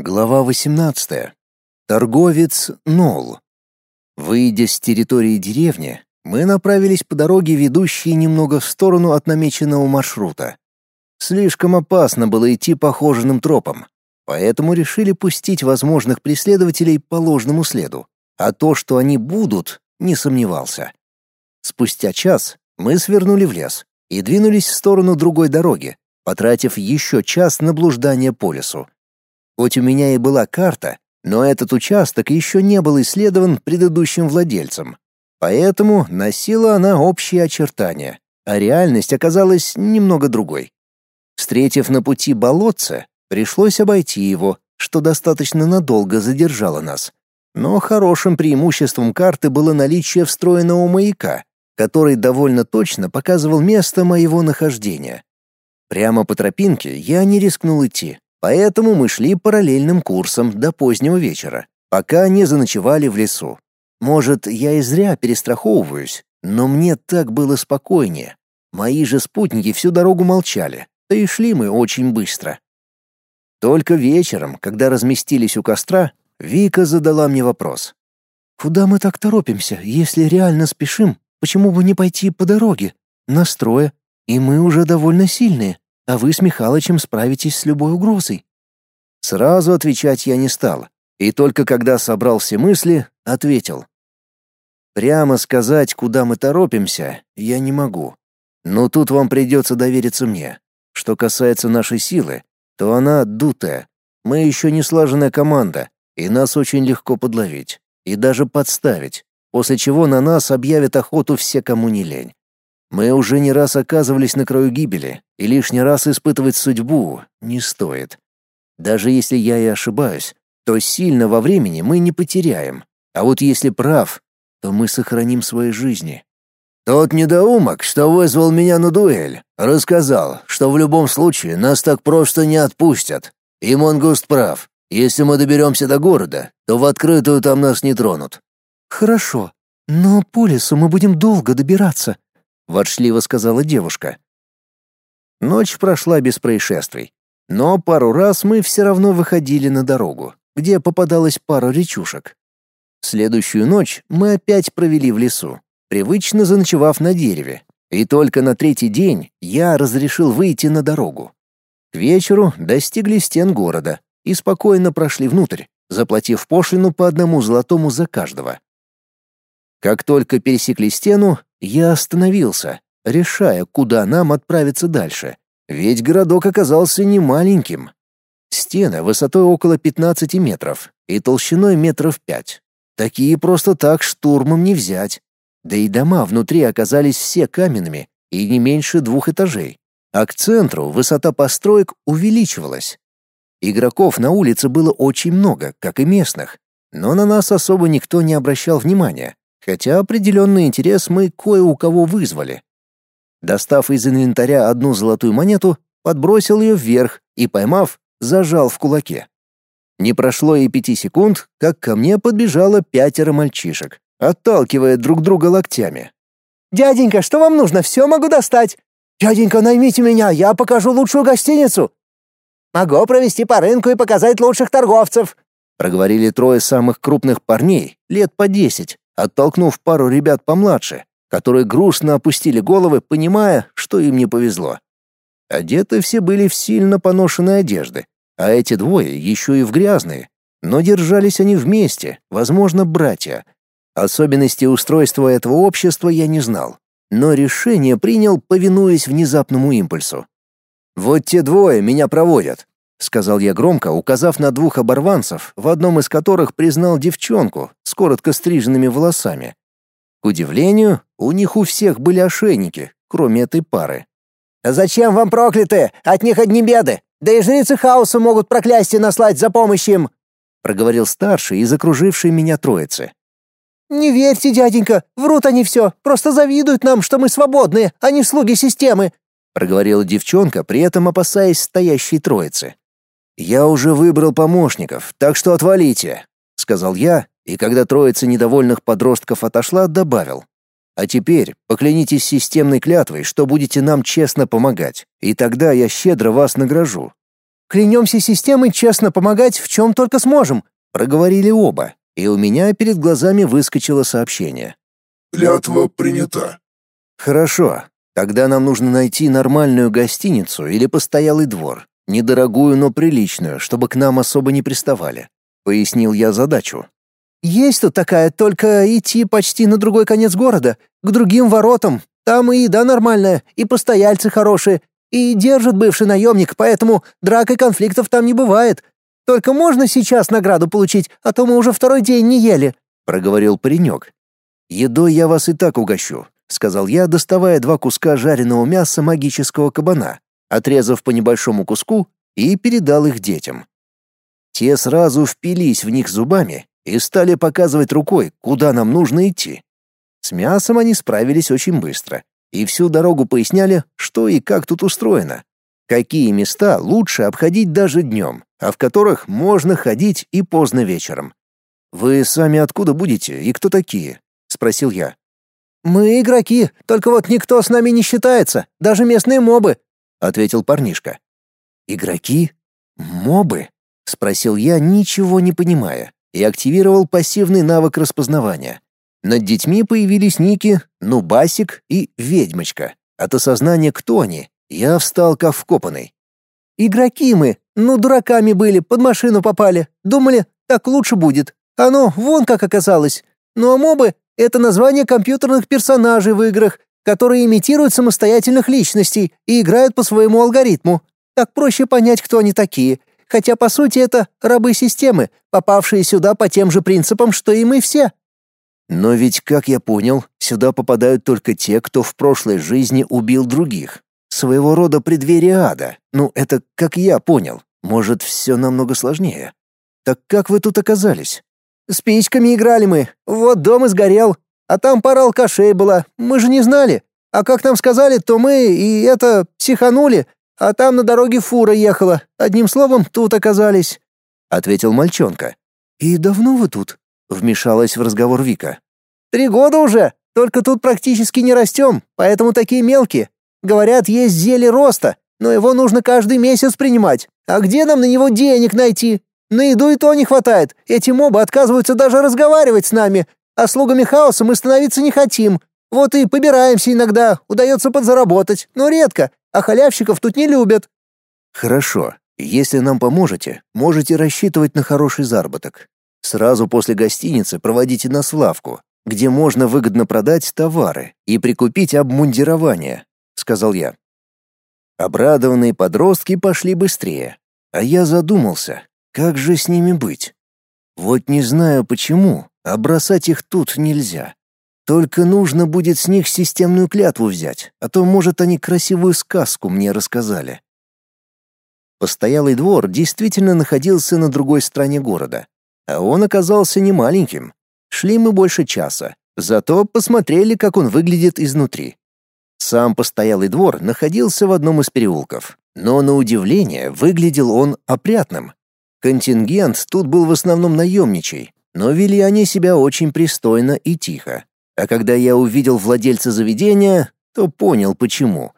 Глава 18. Торговец Нол. Выйдя с территории деревни, мы направились по дороге, ведущей немного в сторону от намеченного маршрута. Слишком опасно было идти похоженным тропам, поэтому решили пустить возможных преследователей по ложному следу. А то, что они будут, не сомневался. Спустя час мы свернули в лес и двинулись в сторону другой дороги, потратив еще час на блуждание по лесу. Хоть у меня и была карта, но этот участок еще не был исследован предыдущим владельцем. Поэтому носила она общие очертания, а реальность оказалась немного другой. Встретив на пути болотце, пришлось обойти его, что достаточно надолго задержало нас. Но хорошим преимуществом карты было наличие встроенного маяка, который довольно точно показывал место моего нахождения. Прямо по тропинке я не рискнул идти, Поэтому мы шли параллельным курсом до позднего вечера, пока не заночевали в лесу. Может, я и зря перестраховываюсь, но мне так было спокойнее. Мои же спутники всю дорогу молчали, да и шли мы очень быстро. Только вечером, когда разместились у костра, Вика задала мне вопрос. «Куда мы так торопимся? Если реально спешим, почему бы не пойти по дороге? Настроя, и мы уже довольно сильные а вы с Михалычем справитесь с любой угрозой». Сразу отвечать я не стал, и только когда собрал все мысли, ответил. «Прямо сказать, куда мы торопимся, я не могу. Но тут вам придется довериться мне. Что касается нашей силы, то она дутая. Мы еще не слаженная команда, и нас очень легко подловить и даже подставить, после чего на нас объявят охоту все, кому не лень. Мы уже не раз оказывались на краю гибели, и лишний раз испытывать судьбу не стоит. Даже если я и ошибаюсь, то сильно во времени мы не потеряем. А вот если прав, то мы сохраним свои жизни. Тот недоумок, что вызвал меня на дуэль, рассказал, что в любом случае нас так просто не отпустят. И Монгуст прав. Если мы доберемся до города, то в открытую там нас не тронут. Хорошо, но по лесу мы будем долго добираться, ворчливо сказала девушка. Ночь прошла без происшествий, но пару раз мы все равно выходили на дорогу, где попадалась пара речушек. Следующую ночь мы опять провели в лесу, привычно заночевав на дереве, и только на третий день я разрешил выйти на дорогу. К вечеру достигли стен города и спокойно прошли внутрь, заплатив пошлину по одному золотому за каждого. Как только пересекли стену, я остановился, решая, куда нам отправиться дальше, ведь городок оказался не маленьким. Стены высотой около 15 метров и толщиной метров пять. Такие просто так штурмом не взять. Да и дома внутри оказались все каменными и не меньше двух этажей. А к центру высота построек увеличивалась. Игроков на улице было очень много, как и местных, но на нас особо никто не обращал внимания, хотя определенный интерес мы кое у кого вызвали. Достав из инвентаря одну золотую монету, подбросил ее вверх и, поймав, зажал в кулаке. Не прошло и пяти секунд, как ко мне подбежало пятеро мальчишек, отталкивая друг друга локтями. «Дяденька, что вам нужно? Все могу достать!» «Дяденька, наймите меня, я покажу лучшую гостиницу!» «Могу провести по рынку и показать лучших торговцев!» Проговорили трое самых крупных парней, лет по десять, оттолкнув пару ребят помладше, которые грустно опустили головы, понимая, что им не повезло. Одеты все были в сильно поношенные одежды, а эти двое еще и в грязные. Но держались они вместе, возможно, братья. Особенности устройства этого общества я не знал, но решение принял, повинуясь внезапному импульсу. «Вот те двое меня проводят», — сказал я громко, указав на двух оборванцев, в одном из которых признал девчонку с коротко стриженными волосами. К удивлению, у них у всех были ошейники, кроме этой пары. «А «Зачем вам проклятые? От них одни беды! Да и жрицы хаоса могут проклястие наслать за помощь им!» — проговорил старший из окружившей меня троицы. «Не верьте, дяденька, врут они все, просто завидуют нам, что мы свободные, а не слуги системы», — проговорила девчонка, при этом опасаясь стоящей троицы. «Я уже выбрал помощников, так что отвалите», — сказал я, и когда троица недовольных подростков отошла, добавил. «А теперь поклянитесь системной клятвой, что будете нам честно помогать, и тогда я щедро вас награжу». Клянемся системой честно помогать в чем только сможем», — проговорили оба, и у меня перед глазами выскочило сообщение. «Клятва принята». «Хорошо. Тогда нам нужно найти нормальную гостиницу или постоялый двор, недорогую, но приличную, чтобы к нам особо не приставали», — пояснил я задачу. «Есть тут такая, только идти почти на другой конец города, к другим воротам. Там и еда нормальная, и постояльцы хорошие, и держит бывший наемник, поэтому драк и конфликтов там не бывает. Только можно сейчас награду получить, а то мы уже второй день не ели», — проговорил паренек. «Едой я вас и так угощу», — сказал я, доставая два куска жареного мяса магического кабана, отрезав по небольшому куску и передал их детям. Те сразу впились в них зубами и стали показывать рукой, куда нам нужно идти. С мясом они справились очень быстро и всю дорогу поясняли, что и как тут устроено. Какие места лучше обходить даже днем, а в которых можно ходить и поздно вечером. «Вы сами откуда будете и кто такие?» — спросил я. «Мы игроки, только вот никто с нами не считается, даже местные мобы», — ответил парнишка. «Игроки? Мобы?» — спросил я, ничего не понимая и активировал пассивный навык распознавания. Над детьми появились ники Нубасик и Ведьмочка. От осознания, кто они, я встал как вкопанный. «Игроки мы, ну дураками были, под машину попали. Думали, так лучше будет. Оно вон как оказалось. Ну а мобы — это название компьютерных персонажей в играх, которые имитируют самостоятельных личностей и играют по своему алгоритму. Так проще понять, кто они такие хотя по сути это рабы системы, попавшие сюда по тем же принципам, что и мы все. Но ведь, как я понял, сюда попадают только те, кто в прошлой жизни убил других. Своего рода преддверие ада. Ну, это как я понял. Может, все намного сложнее. Так как вы тут оказались? Спичками играли мы. Вот дом и сгорел. А там пара алкашей была. Мы же не знали. А как нам сказали, то мы и это психанули, а там на дороге фура ехала. Одним словом, тут оказались», — ответил мальчонка. «И давно вы тут?» — вмешалась в разговор Вика. «Три года уже, только тут практически не растем, поэтому такие мелкие. Говорят, есть зелье роста, но его нужно каждый месяц принимать. А где нам на него денег найти? На еду и то не хватает. Эти мобы отказываются даже разговаривать с нами, а слугами хаоса мы становиться не хотим. Вот и побираемся иногда, удается подзаработать, но редко, а халявщиков тут не любят». «Хорошо. Если нам поможете, можете рассчитывать на хороший заработок. Сразу после гостиницы проводите нас в лавку, где можно выгодно продать товары и прикупить обмундирование», — сказал я. Обрадованные подростки пошли быстрее, а я задумался, как же с ними быть. Вот не знаю почему, а бросать их тут нельзя. Только нужно будет с них системную клятву взять, а то, может, они красивую сказку мне рассказали. Постоялый двор действительно находился на другой стороне города, а он оказался не маленьким. Шли мы больше часа, зато посмотрели, как он выглядит изнутри. Сам постоялый двор находился в одном из переулков, но на удивление выглядел он опрятным. Контингент тут был в основном наемничий, но вели они себя очень пристойно и тихо. А когда я увидел владельца заведения, то понял почему.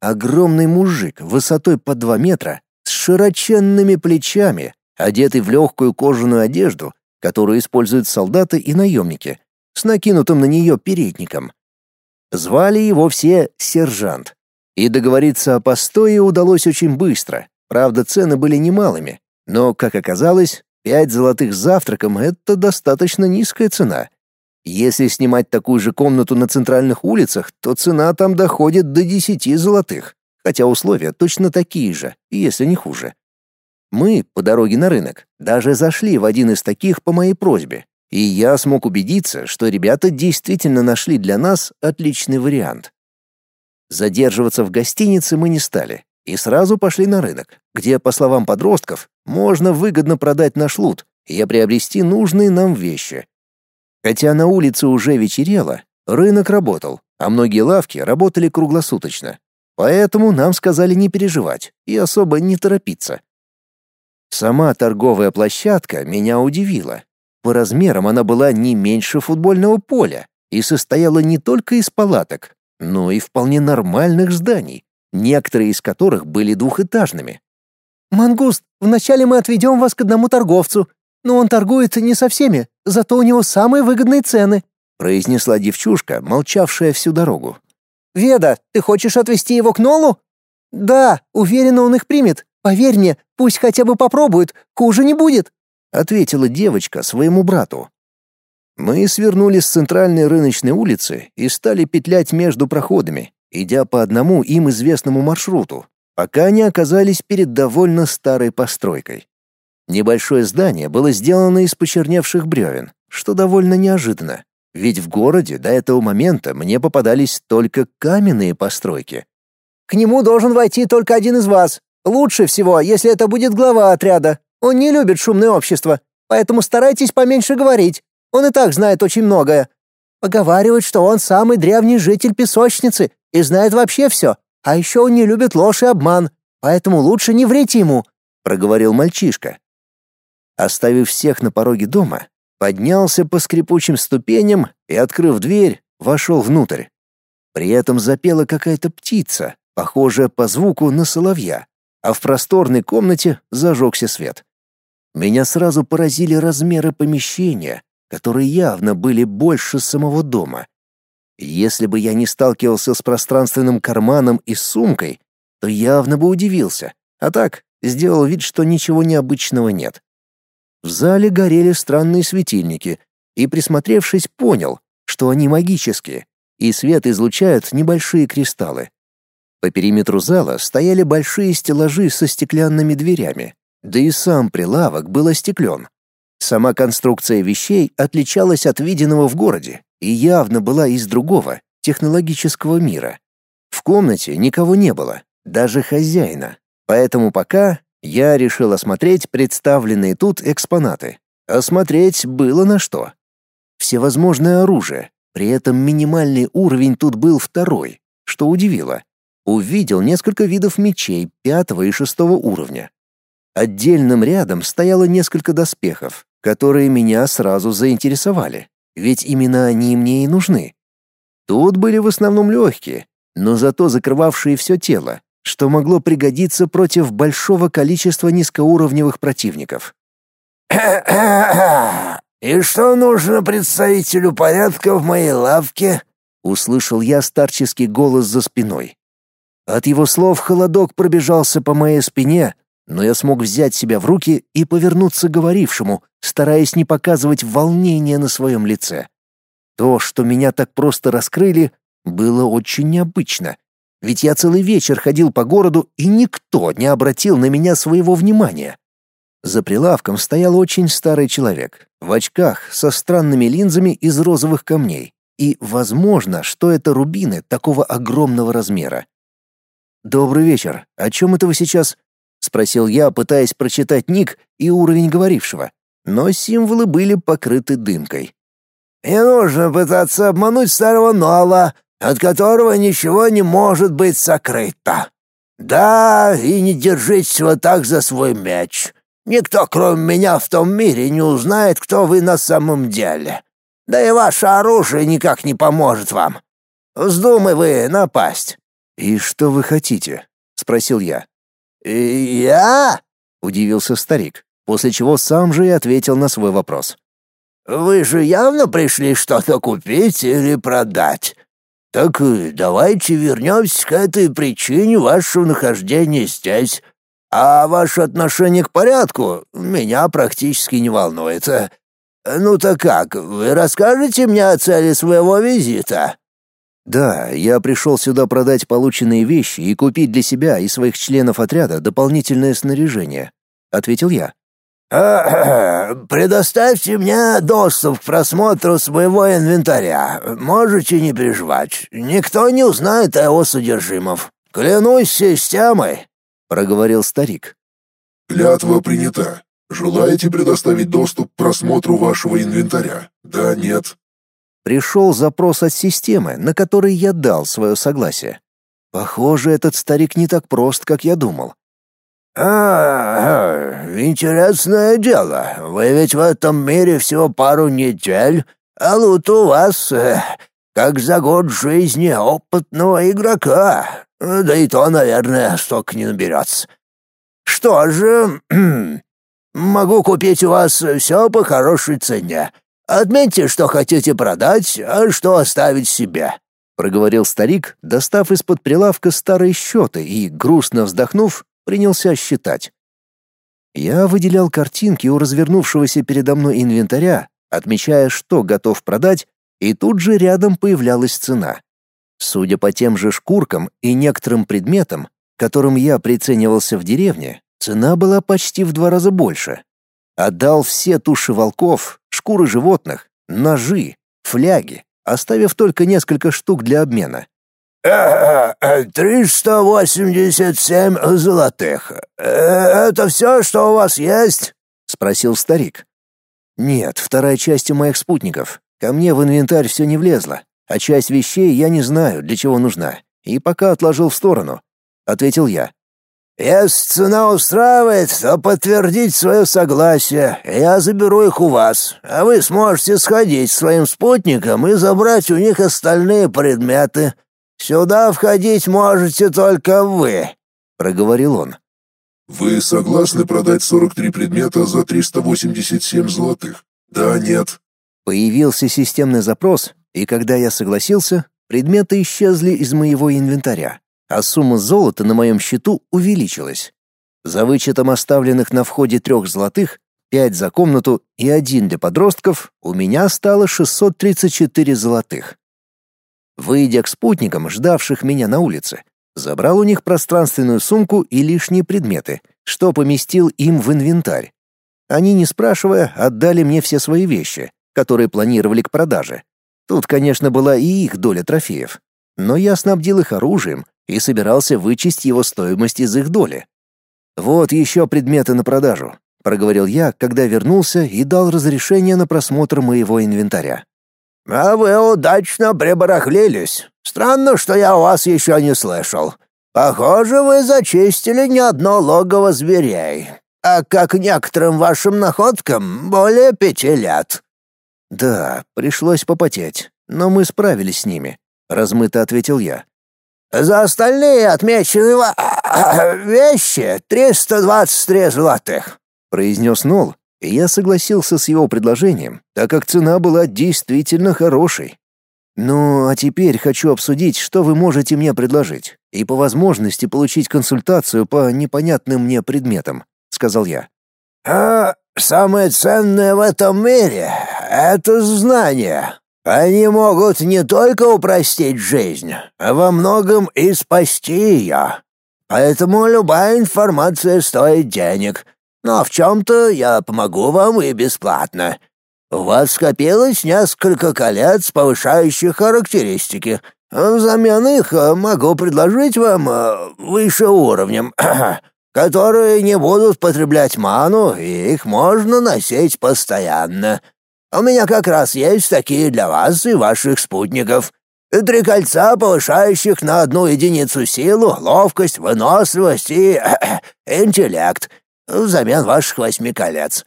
Огромный мужик высотой по два метра, с широченными плечами, одетый в легкую кожаную одежду, которую используют солдаты и наемники, с накинутым на нее передником. Звали его все сержант. И договориться о постое удалось очень быстро. Правда, цены были немалыми, но, как оказалось, пять золотых завтраком — это достаточно низкая цена — если снимать такую же комнату на центральных улицах, то цена там доходит до 10 золотых, хотя условия точно такие же, если не хуже. Мы по дороге на рынок даже зашли в один из таких по моей просьбе, и я смог убедиться, что ребята действительно нашли для нас отличный вариант. Задерживаться в гостинице мы не стали и сразу пошли на рынок, где, по словам подростков, можно выгодно продать наш лут и приобрести нужные нам вещи, Хотя на улице уже вечерело, рынок работал, а многие лавки работали круглосуточно. Поэтому нам сказали не переживать и особо не торопиться. Сама торговая площадка меня удивила. По размерам она была не меньше футбольного поля и состояла не только из палаток, но и вполне нормальных зданий, некоторые из которых были двухэтажными. «Мангуст, вначале мы отведем вас к одному торговцу, но он торгует не со всеми, зато у него самые выгодные цены», произнесла девчушка, молчавшая всю дорогу. «Веда, ты хочешь отвезти его к Нолу?» «Да, уверена, он их примет. Поверь мне, пусть хотя бы попробует, хуже не будет», ответила девочка своему брату. Мы свернули с центральной рыночной улицы и стали петлять между проходами, идя по одному им известному маршруту, пока не оказались перед довольно старой постройкой. Небольшое здание было сделано из почерневших бревен, что довольно неожиданно, ведь в городе до этого момента мне попадались только каменные постройки. «К нему должен войти только один из вас. Лучше всего, если это будет глава отряда. Он не любит шумное общество, поэтому старайтесь поменьше говорить. Он и так знает очень многое. Поговаривают, что он самый древний житель песочницы и знает вообще все. А еще он не любит ложь и обман, поэтому лучше не врите ему», — проговорил мальчишка. Оставив всех на пороге дома, поднялся по скрипучим ступеням и, открыв дверь, вошел внутрь. При этом запела какая-то птица, похожая по звуку на соловья, а в просторной комнате зажегся свет. Меня сразу поразили размеры помещения, которые явно были больше самого дома. Если бы я не сталкивался с пространственным карманом и сумкой, то явно бы удивился, а так сделал вид, что ничего необычного нет. В зале горели странные светильники, и, присмотревшись, понял, что они магические, и свет излучают небольшие кристаллы. По периметру зала стояли большие стеллажи со стеклянными дверями, да и сам прилавок был остеклен. Сама конструкция вещей отличалась от виденного в городе и явно была из другого, технологического мира. В комнате никого не было, даже хозяина, поэтому пока я решил осмотреть представленные тут экспонаты. Осмотреть было на что. Всевозможное оружие, при этом минимальный уровень тут был второй, что удивило. Увидел несколько видов мечей пятого и шестого уровня. Отдельным рядом стояло несколько доспехов, которые меня сразу заинтересовали, ведь именно они мне и нужны. Тут были в основном легкие, но зато закрывавшие все тело, что могло пригодиться против большого количества низкоуровневых противников. «И что нужно представителю порядка в моей лавке?» — услышал я старческий голос за спиной. От его слов холодок пробежался по моей спине, но я смог взять себя в руки и повернуться к говорившему, стараясь не показывать волнения на своем лице. То, что меня так просто раскрыли, было очень необычно — ведь я целый вечер ходил по городу, и никто не обратил на меня своего внимания. За прилавком стоял очень старый человек, в очках со странными линзами из розовых камней, и, возможно, что это рубины такого огромного размера. «Добрый вечер. О чем это вы сейчас?» — спросил я, пытаясь прочитать ник и уровень говорившего, но символы были покрыты дымкой. «Не нужно пытаться обмануть старого Нола от которого ничего не может быть сокрыто. Да, и не держитесь вот так за свой меч. Никто, кроме меня, в том мире не узнает, кто вы на самом деле. Да и ваше оружие никак не поможет вам. Вздумай вы напасть». «И что вы хотите?» — спросил я. «Я?» — удивился старик, после чего сам же и ответил на свой вопрос. «Вы же явно пришли что-то купить или продать. Так э, давайте вернемся к этой причине вашего нахождения здесь. А ваше отношение к порядку меня практически не волнует. Ну так как, вы расскажете мне о цели своего визита?» «Да, я пришел сюда продать полученные вещи и купить для себя и своих членов отряда дополнительное снаряжение», — ответил я. «Предоставьте мне доступ к просмотру своего инвентаря. Можете не переживать. Никто не узнает о его содержимом. Клянусь системой», — проговорил старик. «Клятва принята. Желаете предоставить доступ к просмотру вашего инвентаря? Да, нет?» Пришел запрос от системы, на который я дал свое согласие. Похоже, этот старик не так прост, как я думал. «А, интересное дело. Вы ведь в этом мире всего пару недель, а лут у вас э, как за год жизни опытного игрока. Да и то, наверное, столько не наберется. что же, могу купить у вас все по хорошей цене. Отметьте, что хотите продать, а что оставить себе проговорил старик, достав из-под прилавка старые счеты и, грустно вздохнув, принялся считать. Я выделял картинки у развернувшегося передо мной инвентаря, отмечая, что готов продать, и тут же рядом появлялась цена. Судя по тем же шкуркам и некоторым предметам, которым я приценивался в деревне, цена была почти в два раза больше. Отдал все туши волков, шкуры животных, ножи, фляги, оставив только несколько штук для обмена. «Триста восемьдесят семь золотых. Э, это все, что у вас есть?» — спросил старик. «Нет, вторая часть у моих спутников. Ко мне в инвентарь все не влезло, а часть вещей я не знаю, для чего нужна, и пока отложил в сторону», — ответил я. Если цена устраивает, то подтвердить свое согласие, я заберу их у вас, а вы сможете сходить с своим спутником и забрать у них остальные предметы. Сюда входить можете только вы», — проговорил он. «Вы согласны продать 43 предмета за 387 золотых? Да, нет?» Появился системный запрос, и когда я согласился, предметы исчезли из моего инвентаря а сумма золота на моем счету увеличилась. За вычетом оставленных на входе трех золотых, пять за комнату и один для подростков, у меня стало 634 золотых. Выйдя к спутникам, ждавших меня на улице, забрал у них пространственную сумку и лишние предметы, что поместил им в инвентарь. Они, не спрашивая, отдали мне все свои вещи, которые планировали к продаже. Тут, конечно, была и их доля трофеев. Но я снабдил их оружием, и собирался вычесть его стоимость из их доли. «Вот еще предметы на продажу», — проговорил я, когда вернулся и дал разрешение на просмотр моего инвентаря. «А вы удачно прибарахлились. Странно, что я у вас еще не слышал. Похоже, вы зачистили не одно логово зверей, а как некоторым вашим находкам более пяти лет». «Да, пришлось попотеть, но мы справились с ними», — размыто ответил я. За остальные отмеченные вещи 323 золотых», — произнес Нол, и я согласился с его предложением, так как цена была действительно хорошей. «Ну, а теперь хочу обсудить, что вы можете мне предложить, и по возможности получить консультацию по непонятным мне предметам», — сказал я. «А самое ценное в этом мире — это знание», они могут не только упростить жизнь, а во многом и спасти ее. Поэтому любая информация стоит денег, но в чем-то я помогу вам и бесплатно. У вас скопилось несколько колец, повышающих характеристики. Взамен их могу предложить вам э, выше уровнем, которые не будут потреблять ману, и их можно носить постоянно. У меня как раз есть такие для вас и ваших спутников. Три кольца, повышающих на одну единицу силу, ловкость, выносливость и интеллект, взамен ваших восьми колец.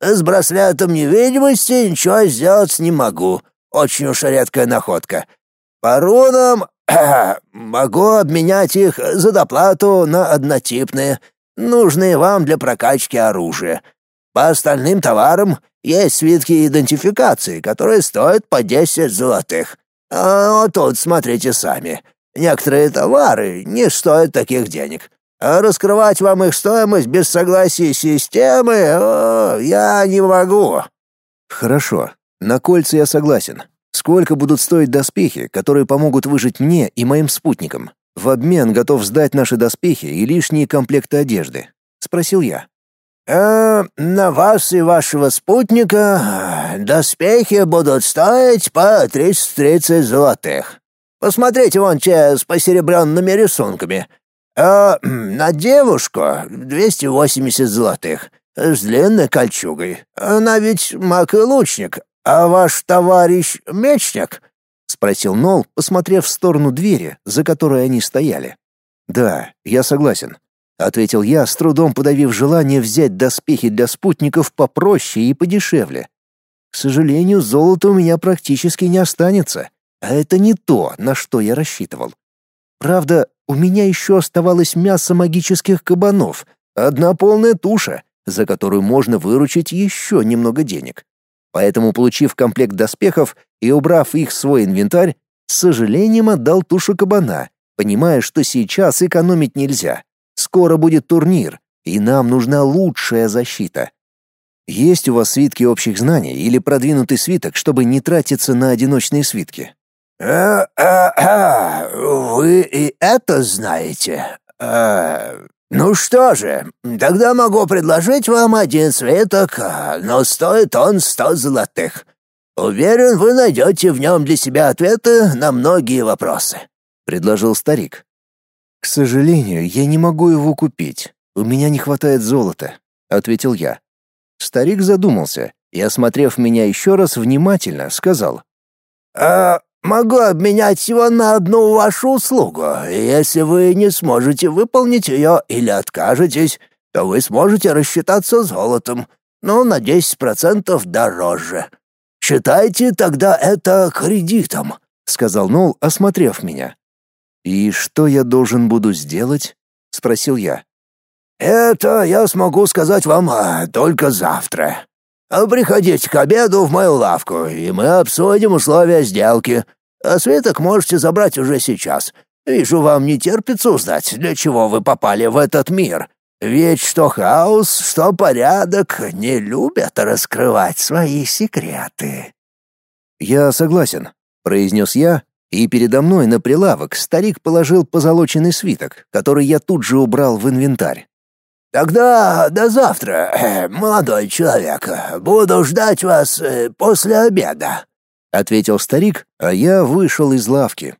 С браслетом невидимости ничего сделать не могу. Очень уж редкая находка. По рунам могу обменять их за доплату на однотипные, нужные вам для прокачки оружия. По остальным товарам есть свитки идентификации, которые стоят по 10 золотых. А вот тут смотрите сами. Некоторые товары не стоят таких денег. А раскрывать вам их стоимость без согласия системы о, я не могу. Хорошо. На кольца я согласен. Сколько будут стоить доспехи, которые помогут выжить мне и моим спутникам? В обмен готов сдать наши доспехи и лишние комплекты одежды, спросил я. «Э, на вас и вашего спутника доспехи будут стоить по 330 золотых. Посмотрите вон те с посеребренными рисунками. А на девушку 280 золотых, с длинной кольчугой. Она ведь маг и лучник, а ваш товарищ мечник?» — спросил Нол, посмотрев в сторону двери, за которой они стояли. «Да, я согласен ответил я, с трудом подавив желание взять доспехи для спутников попроще и подешевле. К сожалению, золота у меня практически не останется, а это не то, на что я рассчитывал. Правда, у меня еще оставалось мясо магических кабанов, Одна полная туша, за которую можно выручить еще немного денег. Поэтому, получив комплект доспехов и убрав их в свой инвентарь, с сожалением отдал тушу кабана, понимая, что сейчас экономить нельзя. Скоро будет турнир, и нам нужна лучшая защита. Есть у вас свитки общих знаний или продвинутый свиток, чтобы не тратиться на одиночные свитки? А, а, а, вы и это знаете? А, ну что же, тогда могу предложить вам один свиток, но стоит он сто золотых. Уверен, вы найдете в нем для себя ответы на многие вопросы, предложил старик. К сожалению, я не могу его купить. У меня не хватает золота, ответил я. Старик задумался и, осмотрев меня еще раз внимательно, сказал: "А Могу обменять его на одну вашу услугу. Если вы не сможете выполнить ее или откажетесь, то вы сможете рассчитаться золотом, но на 10% дороже. Считайте тогда это кредитом», — сказал Нол, осмотрев меня. «И что я должен буду сделать?» — спросил я. «Это я смогу сказать вам а, только завтра. Приходите к обеду в мою лавку, и мы обсудим условия сделки. А свиток можете забрать уже сейчас. Вижу, вам не терпится узнать, для чего вы попали в этот мир. Ведь что хаос, что порядок не любят раскрывать свои секреты». «Я согласен», — произнес я, и передо мной на прилавок старик положил позолоченный свиток, который я тут же убрал в инвентарь. «Тогда до завтра, э, молодой человек. Буду ждать вас э, после обеда», — ответил старик, а я вышел из лавки.